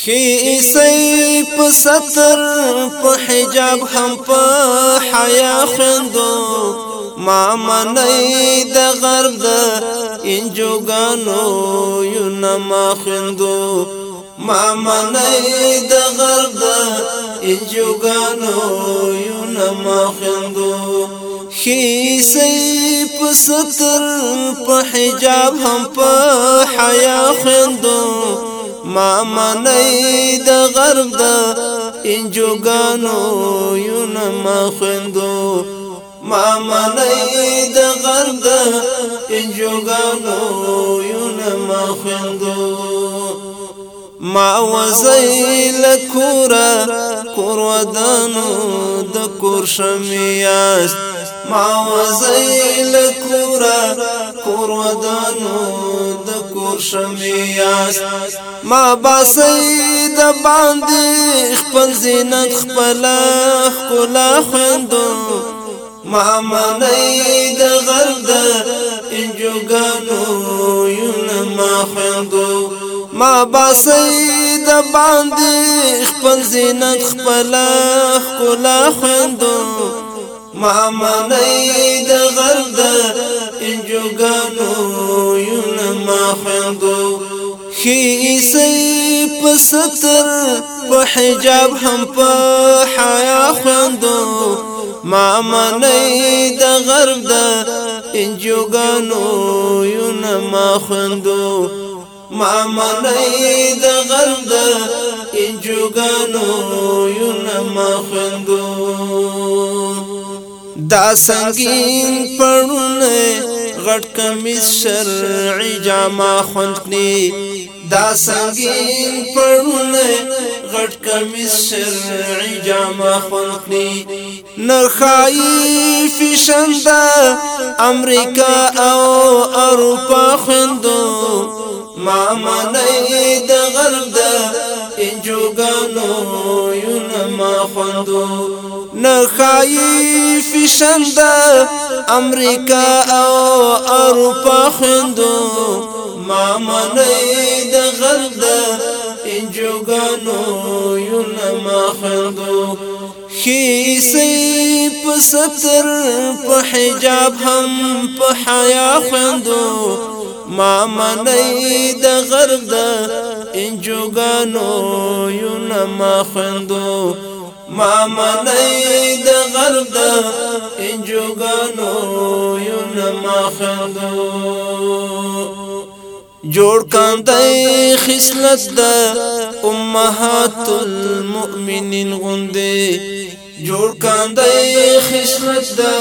خی سی په ستر په حجاب هم په حیا خندو ما منی د غرب د انجوګانو یو نما خندو ما منی د غرب د انجوګانو یو نما خندو خی سی په ستر په حجاب هم په حیا خندو ما منی د غرب د انجوګانو یون ما خوندو ما منی د غرب د انجوګانو یون ما خوندو ما وزیل کورا کور ودانو د کور شمیاست ما وزیل کورا کور ودانو د خور شمیاست ما باسی د باندې خپل زینت خپل خلا خوندو ما منی د غرد انجوګانو یون ما خوندو ما باسی د باندې خپل زینت خپل خلا خوندو ما منی د غرد خیسی په ستر په حجاب هم په حیا خوندو ما منې د غرب د انجوګانو یو نه ما خوندو ما منې د غرب د انجوګانو یو نه ما خوندو دا سنگین پړونه غټ کمیس شرعی جامه خوندنی دا سنگین پرونه غټ کمیس شرعی جامع خلقنی نخایی فیشنده امریکا او اروپا خوندو ما منی د غرب د انجوګانو یونما خوندو نخایی فیشنده امریکا او اروپا خوندو ما منی د انجوګانو یو نما خندو خیسی په ستر په حجاب هم په حیا خوندو ما منی د غرب د انجوګانو یو نما خوندو ما منی د غرب د انجوګانو یو نما خوندو جور كان داي خصلت دا امهات المؤمنین جور كان داي خصلت دا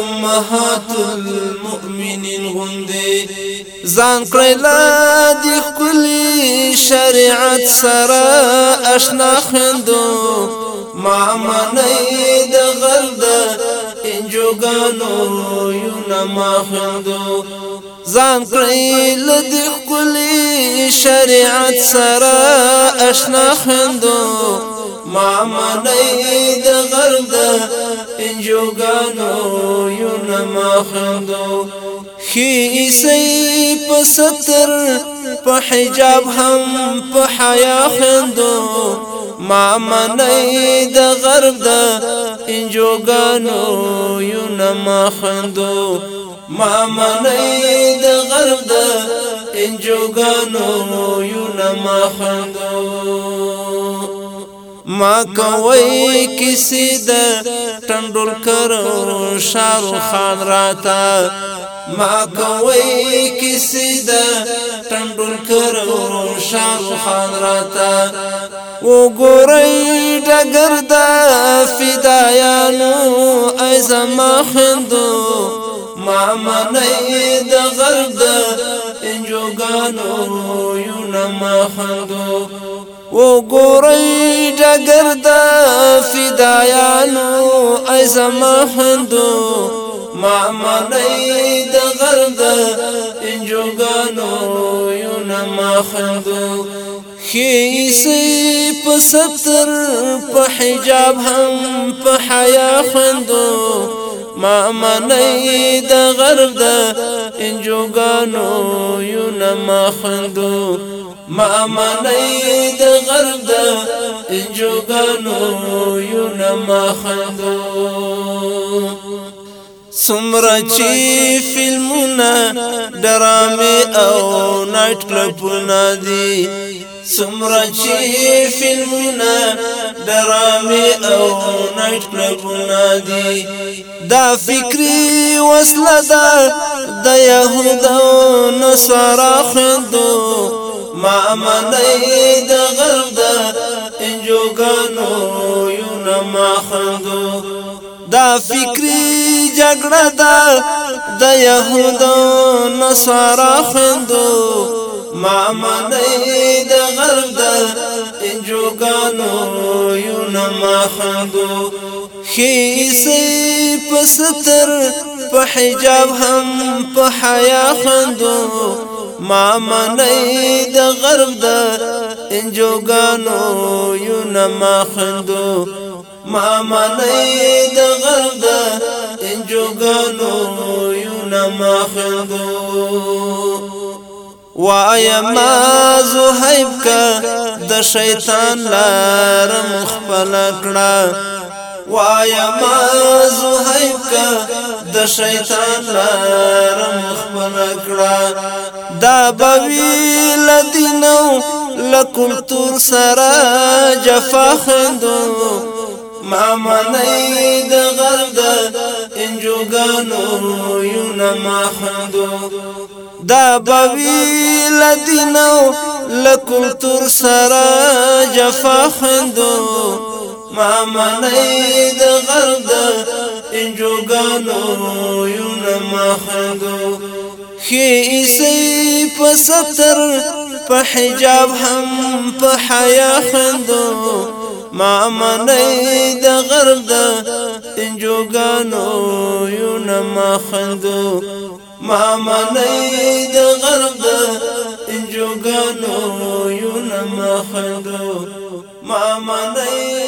امهات المؤمنین غوندې زان کړل د خپل شریعت سرا آشنا خندو ما منی د غرد انجوګانو یو نه ما خندو ځان کړی لدې خولي شریعت سره آشنا خندو ما منې د غرب د انجوګانو یو نه ما خندو خي سي په ستر په حجاب هم په حیا خندو ما منې د غرب د انجوګانو یو نه ما خندو ما منی د غرب د انجوګانو یو ما خندو ما کوي کسی د ټندول کرو شاروخ خان راتا ما کوي کسی د ټندول کرو شاروخ خان راتا و ګورې ډګر د فدايانو ای زما خندو ما منی د غرد انجوګانو یونه ما خندو و ګورئ ډګر د فدایانو ای زما خندو ما منی د غرد انجوګانو یونه ما خندو خیسی په ستر په حجاب هم په حیا خندو ما منی د غرب د انجوګانو یو نه مخندو ما منی د غرب د انجوګانو یو نه مخندو سمره چې فلمونه ډرامې او نایټ کلبونه دي سمره چې فلمونه ډرامي او نایټ کلبونه دي دا فکری وسله ده د يهودو نصارا خندو ما منای د غرب د انجوګانو یو نه ما خندو دا فکری جګړه ده د يهودو نصارا خندو ما منای د غرب د ګانو یو نما خندو خیسې په ستر په حجاب هم په حیا خندو ما منې د غرب د انجوګانو یو نما خندو ما منې د غرب د انجوګانو یو نما خندو وایا ما زهیب کا د شیطان لار مخفل کړه وایا ما زهیب کا د شیطان لار مخفل کړه دا بوی لدینو لکم تور سرا جفا خندو ما منی د غرد انجوګانو یو نه ما خندو دا بوی لدینو لکلتور سرا جفا خندو ما منی د غرد انجوګانو یو نه ما خندو خې اسی په ستر په حجاب هم په حیا خندو ما منی د غرد انجوګانو یو نه ما خندو ما منی د غرب د انجوګانو یو نه مخندو ما منی